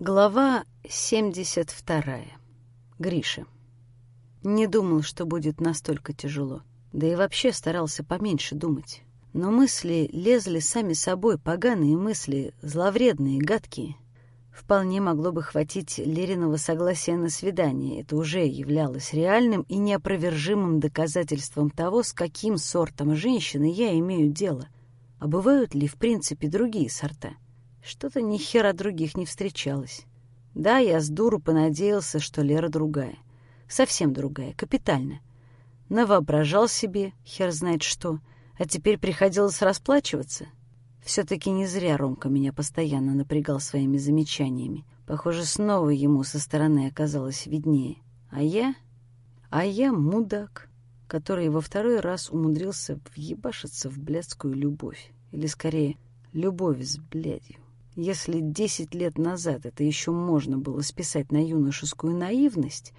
Глава 72. Гриша. Не думал, что будет настолько тяжело. Да и вообще старался поменьше думать. Но мысли лезли сами собой, поганые мысли, зловредные, гадкие. Вполне могло бы хватить Лериного согласия на свидание. Это уже являлось реальным и неопровержимым доказательством того, с каким сортом женщины я имею дело. А бывают ли, в принципе, другие сорта? Что-то ни хера других не встречалось. Да, я с дуру понадеялся, что Лера другая. Совсем другая, капитально. Навоображал себе, хер знает что, а теперь приходилось расплачиваться — все-таки не зря Ромка меня постоянно напрягал своими замечаниями. Похоже, снова ему со стороны оказалось виднее. А я... А я мудак, который во второй раз умудрился въебашиться в блядскую любовь. Или, скорее, любовь с блядью. Если десять лет назад это еще можно было списать на юношескую наивность,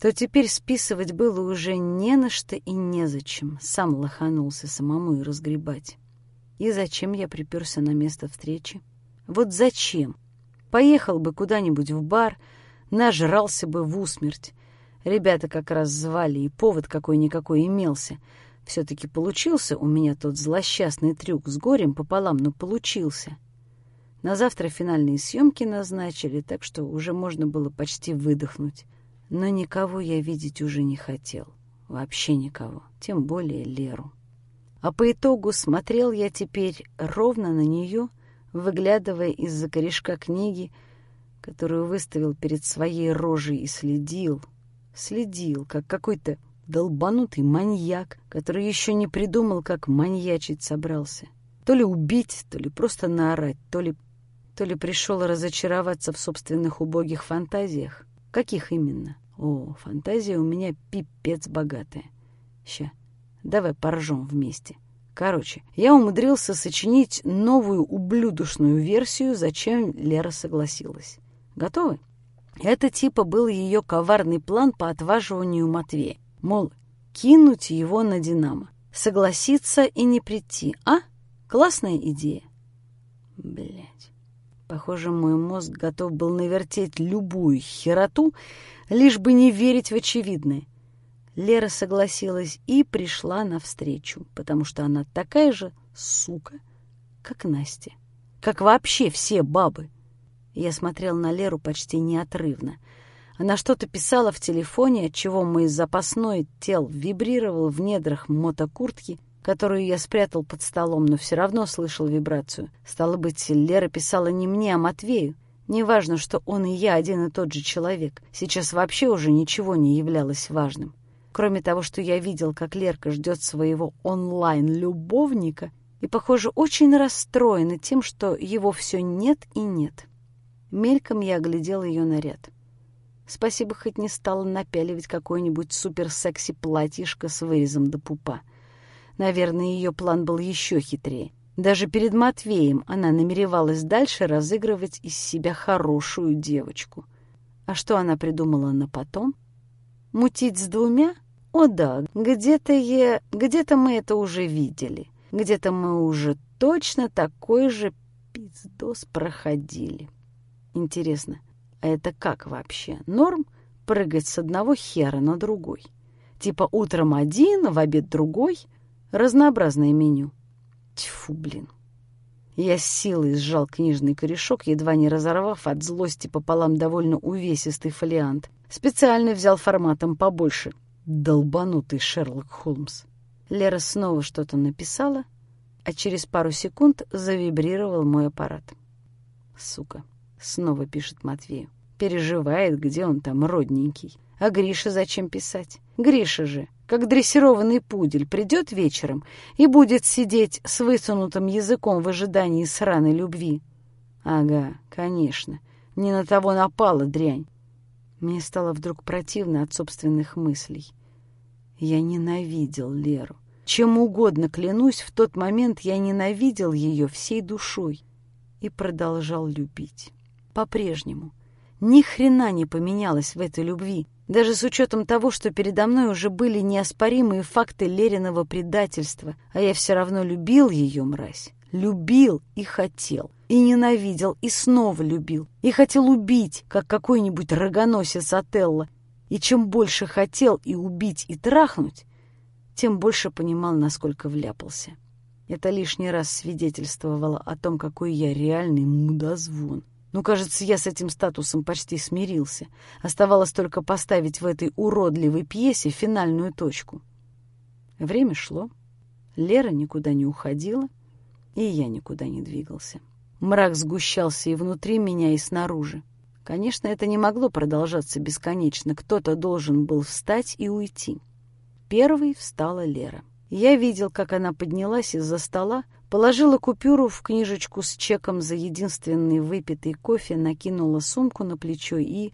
то теперь списывать было уже не на что и незачем. Сам лоханулся самому и разгребать. И зачем я приперся на место встречи? Вот зачем? Поехал бы куда-нибудь в бар, нажрался бы в усмерть. Ребята как раз звали, и повод какой-никакой имелся. Все-таки получился у меня тот злосчастный трюк с горем пополам, но получился. На завтра финальные съемки назначили, так что уже можно было почти выдохнуть. Но никого я видеть уже не хотел. Вообще никого. Тем более Леру. А по итогу смотрел я теперь ровно на нее, выглядывая из-за корешка книги, которую выставил перед своей рожей и следил, следил, как какой-то долбанутый маньяк, который еще не придумал, как маньячить собрался. То ли убить, то ли просто наорать, то ли, то ли пришел разочароваться в собственных убогих фантазиях. Каких именно? О, фантазия у меня пипец богатая. Ща, Давай поржем вместе. Короче, я умудрился сочинить новую ублюдочную версию, зачем Лера согласилась. Готовы? Это типа был ее коварный план по отваживанию Матвея. Мол, кинуть его на Динамо. Согласиться и не прийти, а? Классная идея. Похоже, мой мозг готов был навертеть любую хероту, лишь бы не верить в очевидное. Лера согласилась и пришла навстречу, потому что она такая же сука, как Настя. Как вообще все бабы. Я смотрел на Леру почти неотрывно. Она что-то писала в телефоне, отчего мой запасной тел вибрировал в недрах мотокуртки, которую я спрятал под столом, но все равно слышал вибрацию. Стало быть, Лера писала не мне, а Матвею. Неважно, что он и я один и тот же человек. Сейчас вообще уже ничего не являлось важным. Кроме того, что я видел, как Лерка ждет своего онлайн-любовника и, похоже, очень расстроена тем, что его все нет и нет. Мельком я оглядел ее наряд. Спасибо, хоть не стала напяливать какое-нибудь суперсекси платьишко с вырезом до пупа. Наверное, ее план был еще хитрее. Даже перед Матвеем она намеревалась дальше разыгрывать из себя хорошую девочку. А что она придумала на потом? Мутить с двумя? О да, где-то я... где-то мы это уже видели. Где-то мы уже точно такой же пиздос проходили. Интересно, а это как вообще? Норм прыгать с одного хера на другой? Типа утром один, в обед другой? Разнообразное меню. Тьфу, блин. Я с силой сжал книжный корешок, едва не разорвав от злости пополам довольно увесистый фолиант. Специально взял форматом побольше. Долбанутый Шерлок Холмс. Лера снова что-то написала, а через пару секунд завибрировал мой аппарат. Сука, снова пишет Матвею. Переживает, где он там родненький. А Гриша зачем писать? Гриша же, как дрессированный пудель, придет вечером и будет сидеть с высунутым языком в ожидании сраной любви. Ага, конечно, не на того напала дрянь. Мне стало вдруг противно от собственных мыслей. Я ненавидел Леру. Чем угодно, клянусь, в тот момент я ненавидел ее всей душой и продолжал любить. По-прежнему. Ни хрена не поменялось в этой любви, даже с учетом того, что передо мной уже были неоспоримые факты Лериного предательства, а я все равно любил ее, мразь. Любил и хотел. и ненавидел, и снова любил, и хотел убить, как какой-нибудь рогоносец Отелло. И чем больше хотел и убить, и трахнуть, тем больше понимал, насколько вляпался. Это лишний раз свидетельствовало о том, какой я реальный мудозвон. Ну, кажется, я с этим статусом почти смирился. Оставалось только поставить в этой уродливой пьесе финальную точку. Время шло. Лера никуда не уходила, и я никуда не двигался. Мрак сгущался и внутри меня, и снаружи. Конечно, это не могло продолжаться бесконечно. Кто-то должен был встать и уйти. Первой встала Лера. Я видел, как она поднялась из-за стола, Положила купюру в книжечку с чеком за единственный выпитый кофе, накинула сумку на плечо и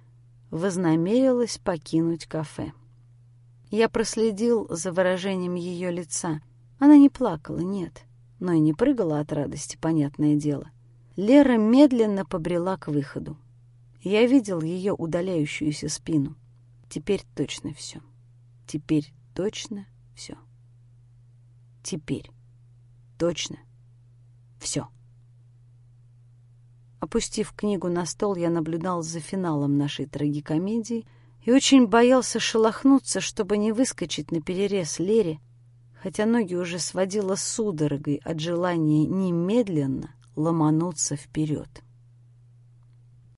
вознамерилась покинуть кафе. Я проследил за выражением ее лица. Она не плакала, нет, но и не прыгала от радости, понятное дело. Лера медленно побрела к выходу. Я видел ее удаляющуюся спину. Теперь точно все. Теперь точно все. Теперь точно все. Опустив книгу на стол, я наблюдал за финалом нашей трагикомедии и очень боялся шелохнуться, чтобы не выскочить на перерез Лере, хотя ноги уже сводило судорогой от желания немедленно ломануться вперед.